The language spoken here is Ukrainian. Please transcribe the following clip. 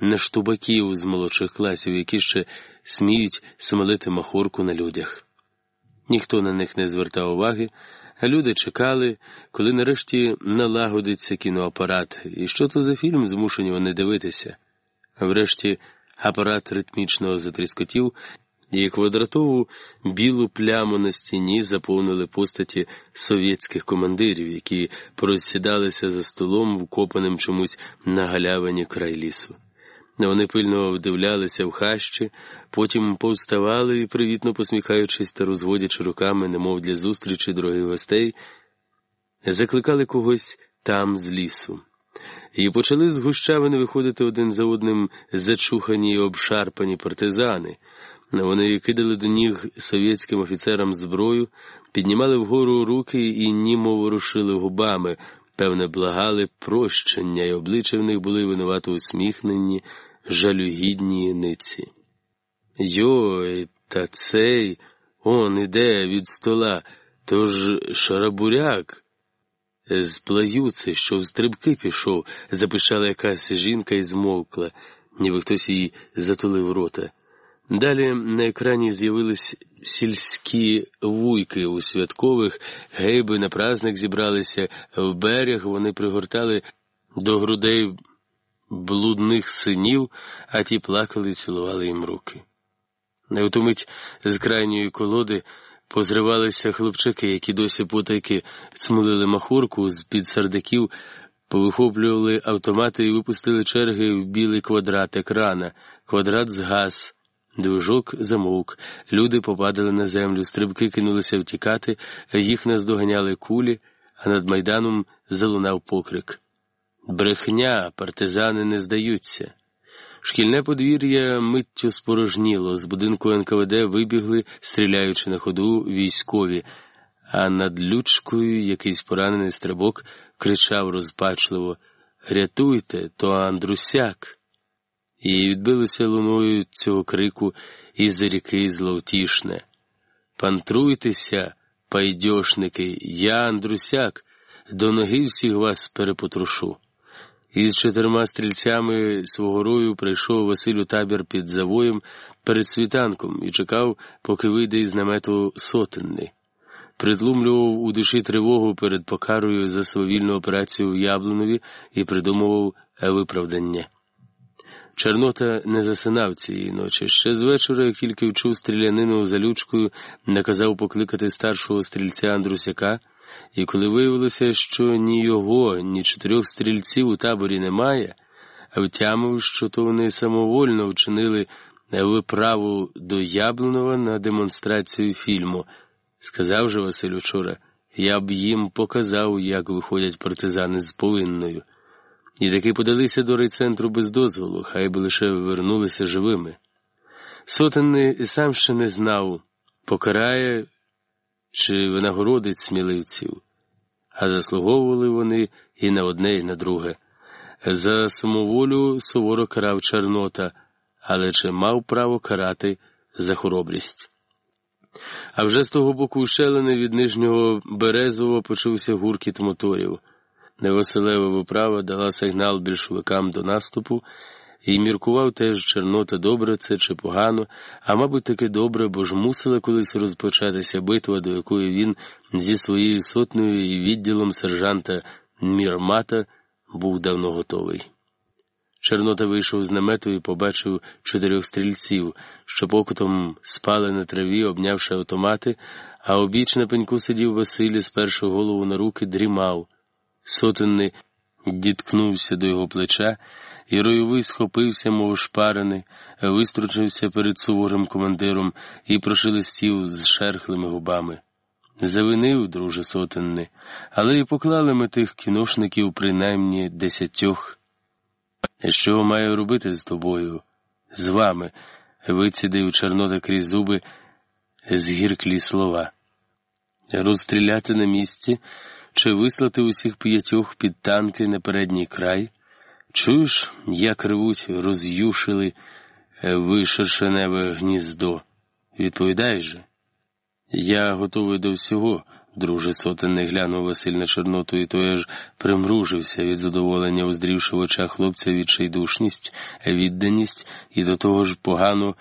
на штубаків з молодших класів, які ще сміють смолити махорку на людях. Ніхто на них не звертав уваги, а люди чекали, коли нарешті налагодиться кіноапарат, і що то за фільм змушені вони дивитися. Врешті апарат ритмічно затріскотів, і квадратову білу пляму на стіні заповнили постаті совєтських командирів, які порозсідалися за столом, вкопаним чомусь на галявині край лісу. Вони пильно вдивлялися в хащі, потім повставали і, привітно посміхаючись та розводячи руками, немов для зустрічі дорогих гостей, закликали когось там з лісу. І почали з гущавини виходити один за одним зачухані й обшарпані партизани. Вони кидали до ніг совєтським офіцерам зброю, піднімали вгору руки і німо ворушили губами, певне, благали прощення, і обличчя в них були винувато усміхнені, жалюгідні ниці. Йой, та цей он іде від стола, тож шарабуряк. З плаюци, що в стрибки пішов, запишала якась жінка і змовкла, ніби хтось їй затулив рота. Далі на екрані з'явились сільські вуйки у святкових, гейби на праздник зібралися в берег, вони пригортали до грудей блудних синів, а ті плакали і цілували їм руки. Не утомить з крайньої колоди позривалися хлопчики, які досі потайки цмулили махурку з під сардаків, повихоплювали автомати і випустили черги в білий квадрат екрана. Квадрат згас. Движок замовк, люди попадали на землю, стрибки кинулися втікати, їх наздоганяли кулі, а над майданом залунав покрик. Брехня, партизани не здаються. Шкільне подвір'я миттю спорожніло, з будинку НКВД вибігли, стріляючи на ходу, військові, а над лючкою якийсь поранений стрибок кричав розпачливо Рятуйте, то Андрусяк і відбилося луною цього крику із ріки зловтішне. Пантруйтеся, пайдьошники, я, Андрусяк, до ноги всіх вас перепотрушу. Із чотирма стрільцями свого рою прийшов Василь у табір під завоєм перед світанком і чекав, поки вийде із намету сотенний. Притлумлював у душі тривогу перед покарою за свавільну операцію в Яблунові і придумував виправдання. Чорнота не засинав цієї ночі. Ще з вечора, як тільки вчув стрілянину за лючкою, наказав покликати старшого стрільця Андрусяка, і коли виявилося, що ні його, ні чотирьох стрільців у таборі немає, а втямив, що то вони самовольно вчинили виправу до Яблунова на демонстрацію фільму, сказав же Василь вчора, я б їм показав, як виходять партизани з повинною і таки подалися до райцентру без дозволу, хай би лише вернулися живими. Сотенний сам ще не знав, покарає чи винагородить сміливців, а заслуговували вони і на одне, і на друге. За самоволю суворо карав Чорнота, але чи мав право карати за хоробрість? А вже з того боку ущелини від нижнього Березового почувся гуркіт моторів. Невеселева виправа дала сигнал більшовикам до наступу і міркував теж Чорнота, добре це чи погано, а мабуть, таки добре, бо ж мусила колись розпочатися битва, до якої він зі своєю сотнею і відділом сержанта Мірмата був давно готовий. Чорнота вийшов з намету і побачив чотирьох стрільців, що покутом спали на траві, обнявши автомати, а обіч на пеньку сидів Василь, сперши голову на руки, дрімав. Сотенний діткнувся до його плеча, і ройовий схопився, мов шпарений, вистручився перед суворим командиром і прошелестів з шерхлими губами. Завинив, друже сотенний, але і поклали ми тих кіношників принаймні десятьох. Що маю робити з тобою, з вами? вицідив Чорнота крізь зуби згірклі слова. Розстріляти на місці чи вислати усіх п'ятьох під танки на передній край? Чуєш, як ревуть, роз'юшили е, вишершеневе гніздо? Відповідай же. Я готовий до всього, Друже сотенний глянув Василь на Чорноту, і той аж примружився від задоволення, уздрівши в очах хлопця відчайдушність, відданість і до того ж погано